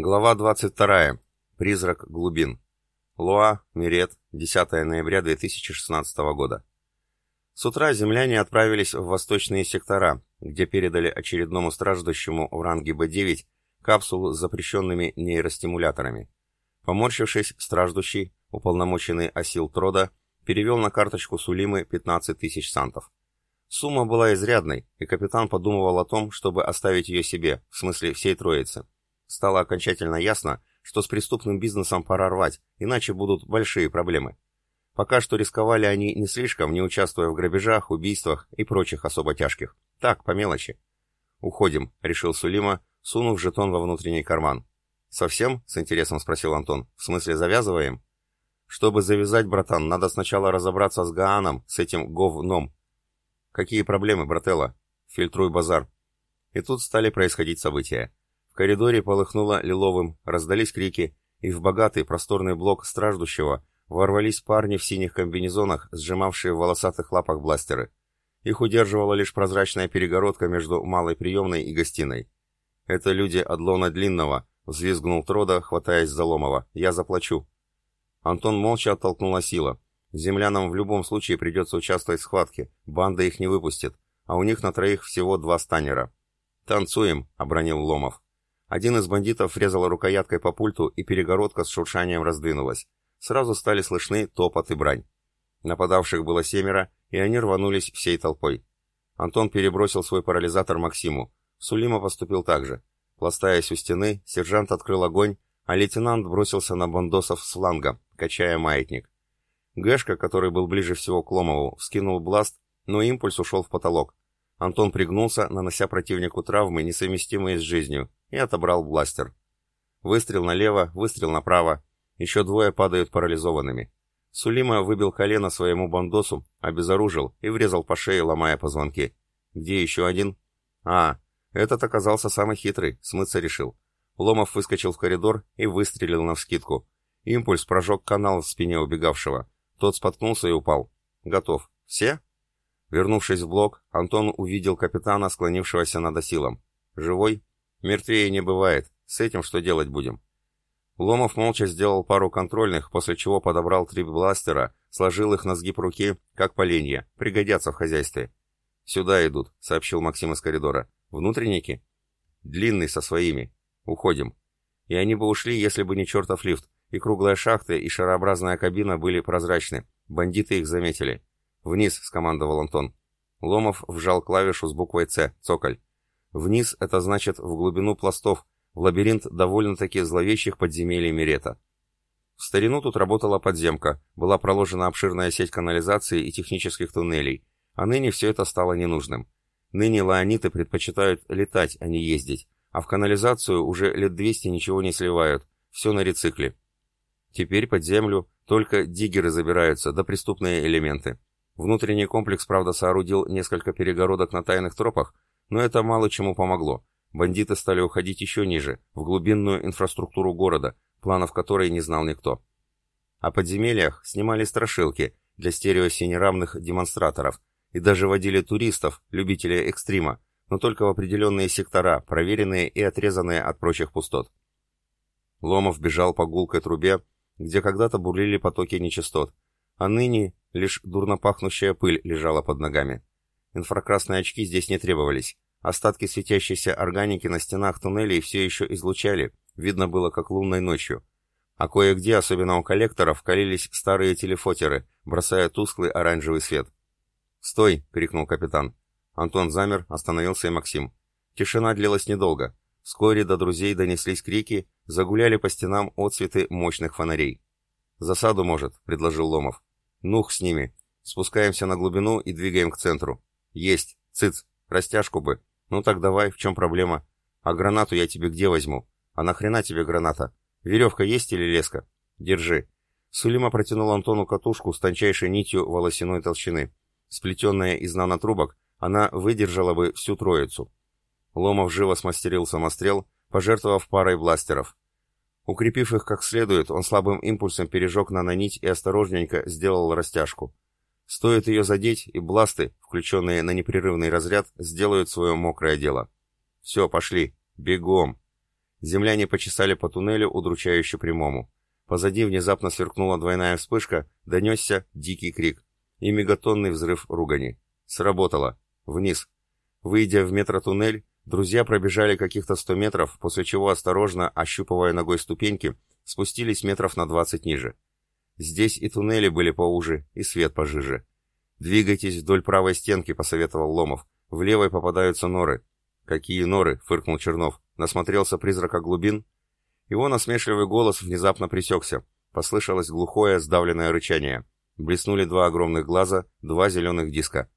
Глава 22. Призрак глубин. Луа, Мирет, 10 ноября 2016 года. С утра земляне отправились в восточные сектора, где передали очередному страждущему в ранге Б9 капсулу с запрещенными нейростимуляторами. Поморщившись, страждущий, уполномоченный Асил Трода, перевел на карточку Сулимы 15 тысяч сантов. Сумма была изрядной, и капитан подумывал о том, чтобы оставить ее себе, в смысле всей троицы. Стало окончательно ясно, что с преступным бизнесом пора рвать, иначе будут большие проблемы. Пока что рисковали они не слишком, не участвуя в грабежах, убийствах и прочих особо тяжких. Так, по мелочи. «Уходим», — решил Сулима, сунув жетон во внутренний карман. «Совсем?» — с интересом спросил Антон. «В смысле, завязываем?» «Чтобы завязать, братан, надо сначала разобраться с Гааном, с этим говном». «Какие проблемы, брателло?» «Фильтруй базар». И тут стали происходить события коридоре полыхнуло лиловым, раздались крики, и в богатый просторный блок страждущего ворвались парни в синих комбинезонах, сжимавшие в волосатых лапах бластеры. Их удерживала лишь прозрачная перегородка между малой приемной и гостиной. «Это люди Адлона Длинного», — взвизгнул Трода, хватаясь за Ломова. «Я заплачу». Антон молча оттолкнул Асила. «Землянам в любом случае придется участвовать в схватке, банда их не выпустит, а у них на троих всего два станера». «Танцуем», — обронил Ломов. Один из бандитов врезал рукояткой по пульту, и перегородка с шуршанием раздвинулась. Сразу стали слышны топот и брань. Нападавших было семеро, и они рванулись всей толпой. Антон перебросил свой парализатор Максиму. Сулима поступил так же. Пластаясь у стены, сержант открыл огонь, а лейтенант бросился на бандосов с фланга, качая маятник. Гэшка, который был ближе всего к Ломову, вскинул бласт, но импульс ушел в потолок. Антон пригнулся, нанося противнику травмы, несовместимые с жизнью, и отобрал бластер. Выстрел налево, выстрел направо. Еще двое падают парализованными. Сулима выбил колено своему бандосу, обезоружил и врезал по шее, ломая позвонки. Где еще один? А, этот оказался самый хитрый, смыться решил. Ломов выскочил в коридор и выстрелил навскидку. Импульс прожег канал в спине убегавшего. Тот споткнулся и упал. Готов. Все? Вернувшись в блок, Антон увидел капитана, склонившегося над осилом. «Живой?» «Мертвее не бывает. С этим что делать будем?» Ломов молча сделал пару контрольных, после чего подобрал три бластера, сложил их на сгиб руки, как поленья, пригодятся в хозяйстве. «Сюда идут», — сообщил Максим из коридора. «Внутренники?» «Длинный со своими. Уходим». И они бы ушли, если бы не чертов лифт, и круглая шахта, и шарообразная кабина были прозрачны. Бандиты их заметили. «Вниз», — скомандовал Антон. Ломов вжал клавишу с буквой «С», цоколь. «Вниз» — это значит в глубину пластов, в лабиринт довольно-таки зловещих подземелий Мирета. В старину тут работала подземка, была проложена обширная сеть канализации и технических туннелей, а ныне все это стало ненужным. Ныне лаониты предпочитают летать, а не ездить, а в канализацию уже лет 200 ничего не сливают, все на рецикле. Теперь под землю только диггеры забираются, да преступные элементы. Внутренний комплекс, правда, соорудил несколько перегородок на тайных тропах, но это мало чему помогло. Бандиты стали уходить еще ниже, в глубинную инфраструктуру города, планов которой не знал никто. О подземельях снимали страшилки для стереосинеравных демонстраторов и даже водили туристов, любителей экстрима, но только в определенные сектора, проверенные и отрезанные от прочих пустот. Ломов бежал по гулкой трубе, где когда-то бурлили потоки нечистот, а ныне лишь дурно пахнущая пыль лежала под ногами. Инфракрасные очки здесь не требовались. Остатки светящейся органики на стенах туннелей все еще излучали, видно было как лунной ночью. А кое-где, особенно у коллекторов, калились старые телефотеры, бросая тусклый оранжевый свет. «Стой!» — крикнул капитан. Антон замер, остановился и Максим. Тишина длилась недолго. Вскоре до друзей донеслись крики, загуляли по стенам отцветы мощных фонарей. «Засаду, может», — предложил Ломов. «Нух с ними. Спускаемся на глубину и двигаем к центру». «Есть. Цыц. Растяжку бы. Ну так давай, в чем проблема? А гранату я тебе где возьму? А нахрена тебе граната? Веревка есть или леска? Держи». Сулима протянул Антону катушку с тончайшей нитью волосяной толщины. Сплетенная из нанотрубок, она выдержала бы всю троицу. Ломов живо смастерил самострел, пожертвовав парой бластеров. Укрепив их как следует, он слабым импульсом пережег нанонить и осторожненько сделал растяжку. Стоит ее задеть, и бласты, включенные на непрерывный разряд, сделают свое мокрое дело. Все, пошли. Бегом. Земляне почесали по туннелю удручающе прямому. Позади внезапно сверкнула двойная вспышка, донесся дикий крик и мегатонный взрыв ругани. Сработало. Вниз. Выйдя в метротуннель, друзья пробежали каких-то сто метров, после чего, осторожно, ощупывая ногой ступеньки, спустились метров на двадцать ниже. Здесь и туннели были поуже, и свет пожиже. «Двигайтесь вдоль правой стенки», — посоветовал Ломов. «В левой попадаются норы». «Какие норы?» — фыркнул Чернов. Насмотрелся призрака глубин? Его насмешливый голос внезапно пресекся. Послышалось глухое, сдавленное рычание. Блеснули два огромных глаза, два зеленых диска.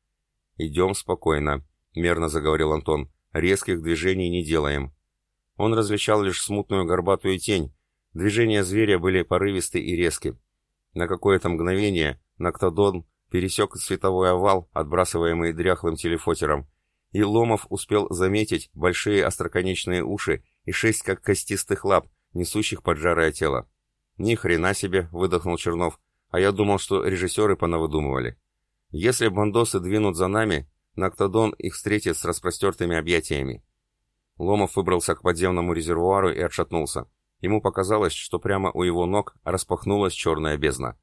«Идем спокойно», — мерно заговорил Антон. «Резких движений не делаем». Он различал лишь смутную горбатую тень. Движения зверя были порывисты и резки. На какое-то мгновение Ноктодон пересек световой овал, отбрасываемый дряхлым телефотером, и Ломов успел заметить большие остроконечные уши и шесть как костистых лап, несущих поджарое тело. «Ни хрена себе!» — выдохнул Чернов. «А я думал, что режиссеры понавыдумывали. Если бандосы двинут за нами, Ноктодон их встретит с распростертыми объятиями». Ломов выбрался к подземному резервуару и отшатнулся. Ему показалось, что прямо у его ног распахнулась черная бездна.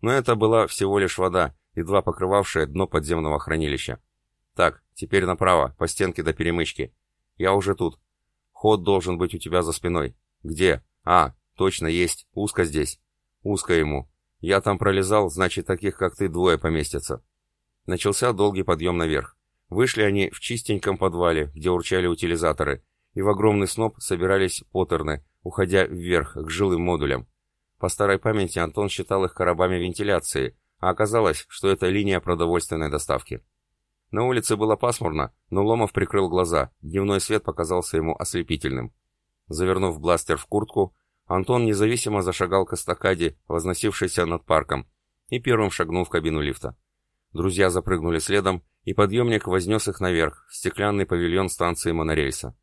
Но это была всего лишь вода, едва покрывавшая дно подземного хранилища. Так, теперь направо, по стенке до перемычки. Я уже тут. Ход должен быть у тебя за спиной. Где? А, точно есть. Узко здесь. Узко ему. Я там пролезал, значит, таких, как ты, двое поместятся. Начался долгий подъем наверх. Вышли они в чистеньком подвале, где урчали утилизаторы, и в огромный сноп собирались потерны, уходя вверх, к жилым модулям. По старой памяти Антон считал их коробами вентиляции, а оказалось, что это линия продовольственной доставки. На улице было пасмурно, но Ломов прикрыл глаза, дневной свет показался ему ослепительным. Завернув бластер в куртку, Антон независимо зашагал к эстакаде, возносившейся над парком, и первым шагнул в кабину лифта. Друзья запрыгнули следом, и подъемник вознес их наверх, в стеклянный павильон станции монорельса.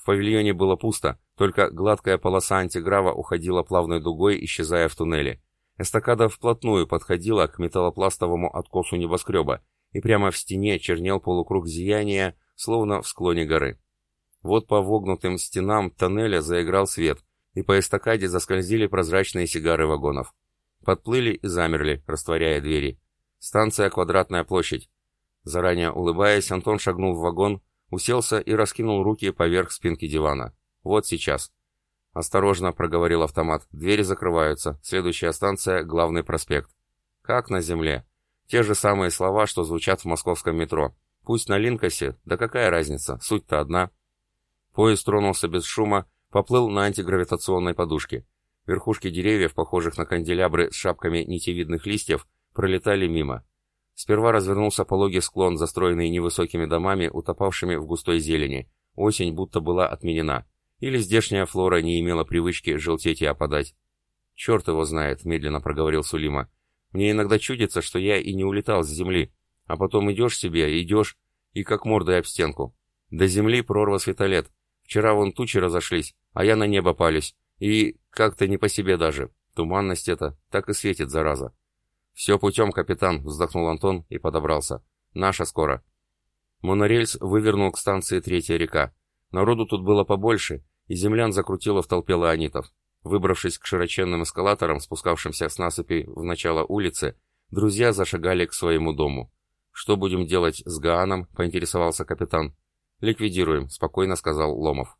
В павильоне было пусто, только гладкая полоса антиграва уходила плавной дугой, исчезая в туннеле. Эстакада вплотную подходила к металлопластовому откосу небоскреба, и прямо в стене чернел полукруг зияния, словно в склоне горы. Вот по вогнутым стенам тоннеля заиграл свет, и по эстакаде заскользили прозрачные сигары вагонов. Подплыли и замерли, растворяя двери. Станция «Квадратная площадь». Заранее улыбаясь, Антон шагнул в вагон, уселся и раскинул руки поверх спинки дивана. «Вот сейчас». «Осторожно», — проговорил автомат. «Двери закрываются. Следующая станция — главный проспект». «Как на земле?» Те же самые слова, что звучат в московском метро. Пусть на Линкосе, да какая разница, суть-то одна. Поезд тронулся без шума, поплыл на антигравитационной подушке. Верхушки деревьев, похожих на канделябры с шапками нитевидных листьев, пролетали мимо. Сперва развернулся пологий склон, застроенный невысокими домами, утопавшими в густой зелени. Осень будто была отменена. Или здешняя флора не имела привычки желтеть и опадать. «Черт его знает», — медленно проговорил Сулима. Мне иногда чудится, что я и не улетал с земли, а потом идешь себе, идешь, и как мордой об стенку. До земли прорва светолет. Вчера вон тучи разошлись, а я на небо палюсь. И как-то не по себе даже. Туманность это, так и светит, зараза. «Все путем, капитан», — вздохнул Антон и подобрался. «Наша скоро». Монорельс вывернул к станции Третья река. Народу тут было побольше, и землян закрутило в толпе лаонитов. Выбравшись к широченным эскалаторам, спускавшимся с насыпи в начало улицы, друзья зашагали к своему дому. «Что будем делать с Гааном?» — поинтересовался капитан. «Ликвидируем», — спокойно сказал Ломов.